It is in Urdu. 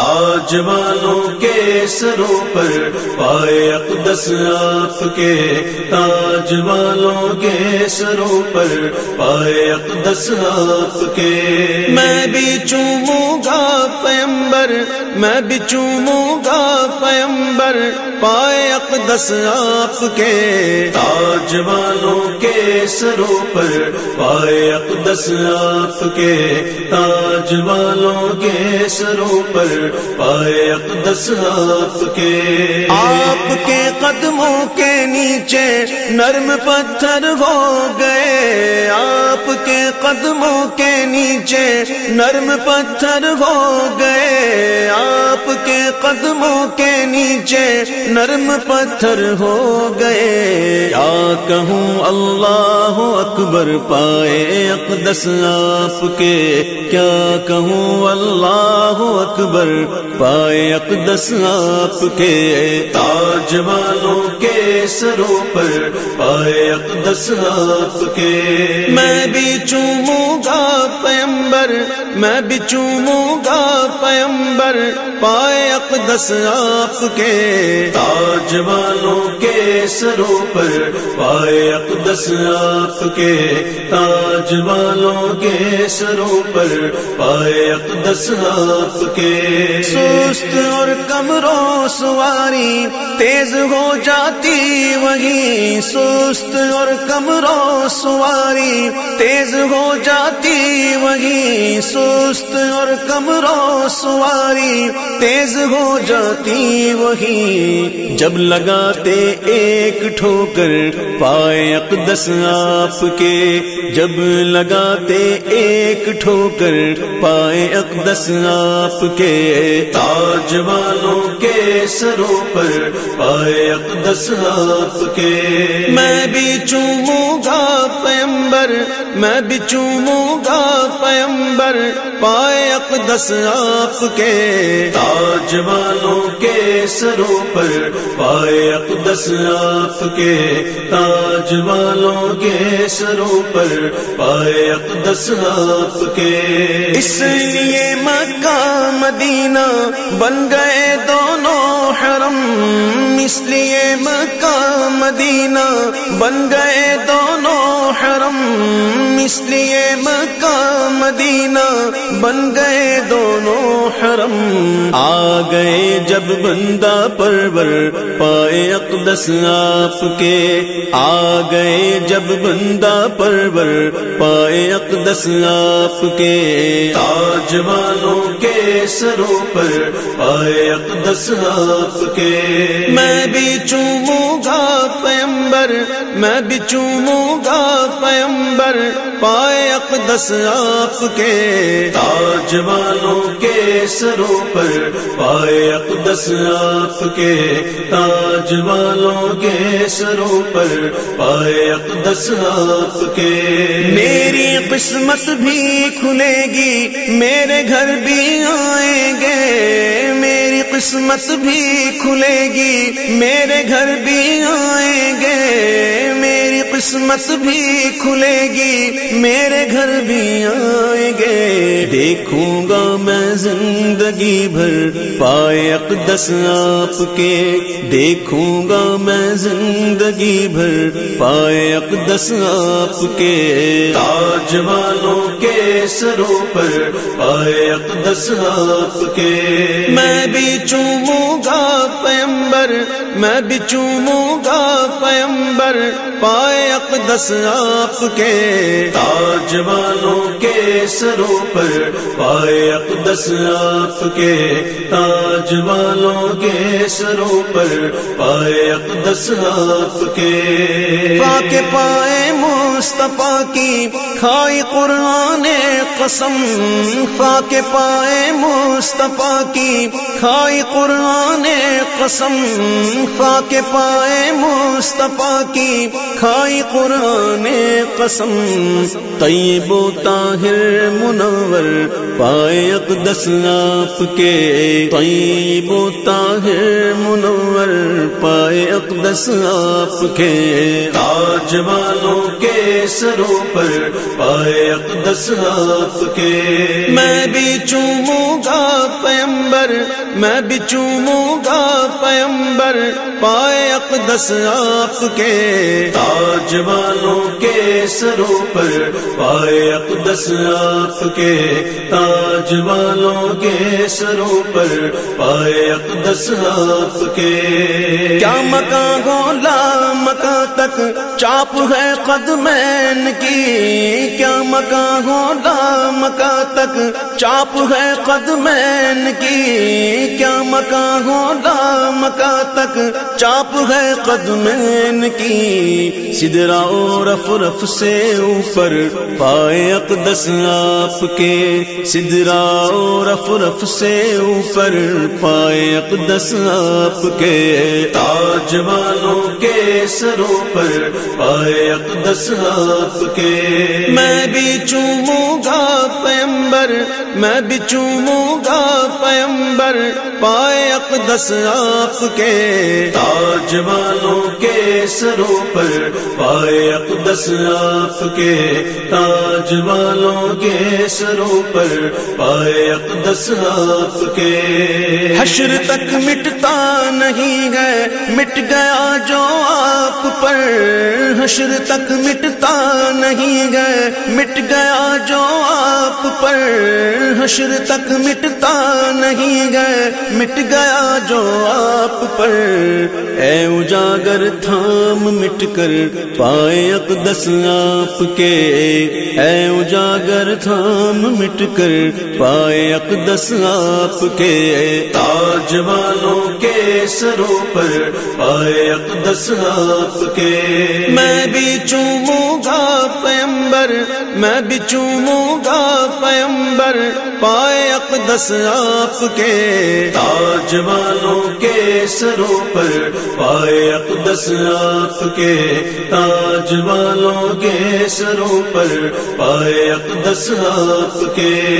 تاج والوں کے سروں پر پائے اقدس آپ کے تاج والوں کے سروں پر پائے اقدس آپ کے میں بھی چوموں پیمبر میں بھی چوموں گا پیمبر پائے اقدس آپ کے۔ تاج والوں کے سروں پر پائے اقدس آپ کے۔ تاج والوں کے سروں پر پائے اقدس آپ کے۔ آپ کے قدموں کے نیچے نرم پتھر ہو گئے۔ آپ کے قدموں کے نیچے نرم پتھر ہو گئے۔ آپ کے قدموں کے نیچے نرم پتھر ہو گئے۔ کیا کہوں اللہ اکبر پائے اقدس آپ کے۔ کیا کہوں اللہ اکبر پائے اقدس آپ کے۔ تاج والوں کے سروں پر پائے اقدس آپ کے۔ میں بھی چوموں گا پیمبر، میں بھی چوموں گا پیمبر۔ پائے اقدس آپ کے۔ تاج والوں کے سروں پر پائے اقدس آپ کے۔ تاج والوں کے سروں پر پائے اقدس آپ کے۔ سست اور کمروں سواری تیز ہو جاتی، وہی سست اور کمروں سواری تیز ہو جاتی، وہی سست اور کمروں سواری تیز ہو جاتی وہی۔ جب لگاتے ایک ٹھوکر پائے اقدس آپ کے۔ جب لگاتے ایک ٹھوکر پائے اقدس آپ کے۔ تاج والوں کے سروں پر پائے اقدس آپ کے۔ میں بھی چوموں گا پیمبر، میں بھی چوموں گا پیمبر، پائے اقدس آپ کے۔ تاج والوں کے سروں پر پائے اقدس آپ کے تاج والوں کے سروں پر پائے اقدس آپ کے اس لیے مکہ مدینہ بن گئے دو حرم اس لیے مکہ، مدینہ بن گئے دونوں حرم۔ اس لیے مکہ، مدینہ بن گئے دونوں حرم۔ آ گئے جب بندہ پرور، پائے اقدس آپ کے۔ آ گئے جب بندہ پرور، پائے اقدس آپ کے۔ تاج والوں کے سروں پر، پائے اقدس آپ کے میں بھی چوموں گا پیمبر میں بھی چوموں گا پیمبر پائے اقدس آپ کے۔ تاج والوں کے سروں پر پائے اقدس آپ کے۔ تاج والوں کے سروں پر پائے اقدس آپ کے۔ میری قسمت بھی کھلے گی، میرے گھر بھی آئیں گے۔ میری قسمت بھی کھلے گی، میرے گھر بھی آئیں گے۔ میری قسمت بھی کھلے گی، میرے گھر بھی آئیں گے۔ دیکھوں گا میں زندگی بھر پائے اقدس آپ کے۔ دیکھوں گا میں زندگی بھر پائے اقدس آپ کے۔ تاج والوں کے سروں پر پائے اقدس آپ کے۔ میں بھی چوموں گا پیمبر، میں بھی چوموں گا پیمبر۔ پائے اقدس آپ کے۔ تاج والوں کے سروں پر پائے اقدس آپ کے۔ تاج والوں کے سروں پر پائے اقدس آپ کے۔ پاک پائے مصطفیٰ کی کھائی قرآن قسم پاک پائے مصطفیٰ کی کھائی قرآن قسم پاک پائے مصطفیٰ کی کھائی قرآن قسم طیب و طاہر منور پائے اقدس آپ کے طیب و طاہر منور پائے اقدس آپ کے۔ تاج والوں کے سروں پر پائے اقدس آپ کے۔ میں بھی چوموں گا پیمبر پیمبر، میں بھی چوموں گا پیمبر پائے اقدس آپ کے۔ تاج والوں کے سروں پر پائے اقدس آپ کے۔ تاج والوں کے سروں پر پائے اقدس آپ کے۔ کیا مکان گولا مکان تک چاپ ہے قدمین کی؟ کیا مکان گولا مکان تک چاپ ہے قدمین کی؟ کیا مکان گولا مکان تک چاپ ہے قدمین کی، سدرا رف رف سے اوپر پائے اقدس آپ کے۔ سدرا رف رف سے اوپر پائے اقدس آپ کے۔ تاج والوں کے سروں پر پائے اقدس آپ کے۔ میں بھی چوموں گا پیمبر، میں بھی چوموں گا پیمبر، پائے اقدس آپ کے۔ تاج والوں کے سروں پر پائے اقدس آپ کے تاج والوں کے سروں پر پائے اقدس آپ کے حشر تک مٹتا نہیں ہے، مٹ گیا جو آپ پر۔ حشر تک مٹتا نہیں ہے، مٹ گیا جو آپ پر۔ حشر تک مٹتا نہیں ہے، مٹ گیا جو آپ پر۔ اے اجاگر تھام مٹ کر پائے اقدس آپ کے۔ اے اجاگر تھام مٹ کر پائے اقدس آپ کے۔ تاج والوں کے سروں پر پائے اقدس آپ کے۔ میں بھی چوموں گا پیمبر میں بھی چوموں گا پیمبر، پائے اقدس آپ کے۔ تاج والوں کے سروں پر پائے اقدس آپ کے۔ تاج والوں کے سروں پر پائے اقدس آپ کے۔